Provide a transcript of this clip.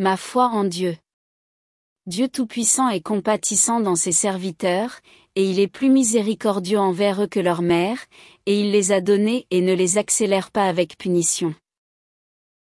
Ma foi en Dieu. Dieu Tout-Puissant est compatissant dans ses serviteurs, et il est plus miséricordieux envers eux que leur mère, et il les a donnés et ne les accélère pas avec punition.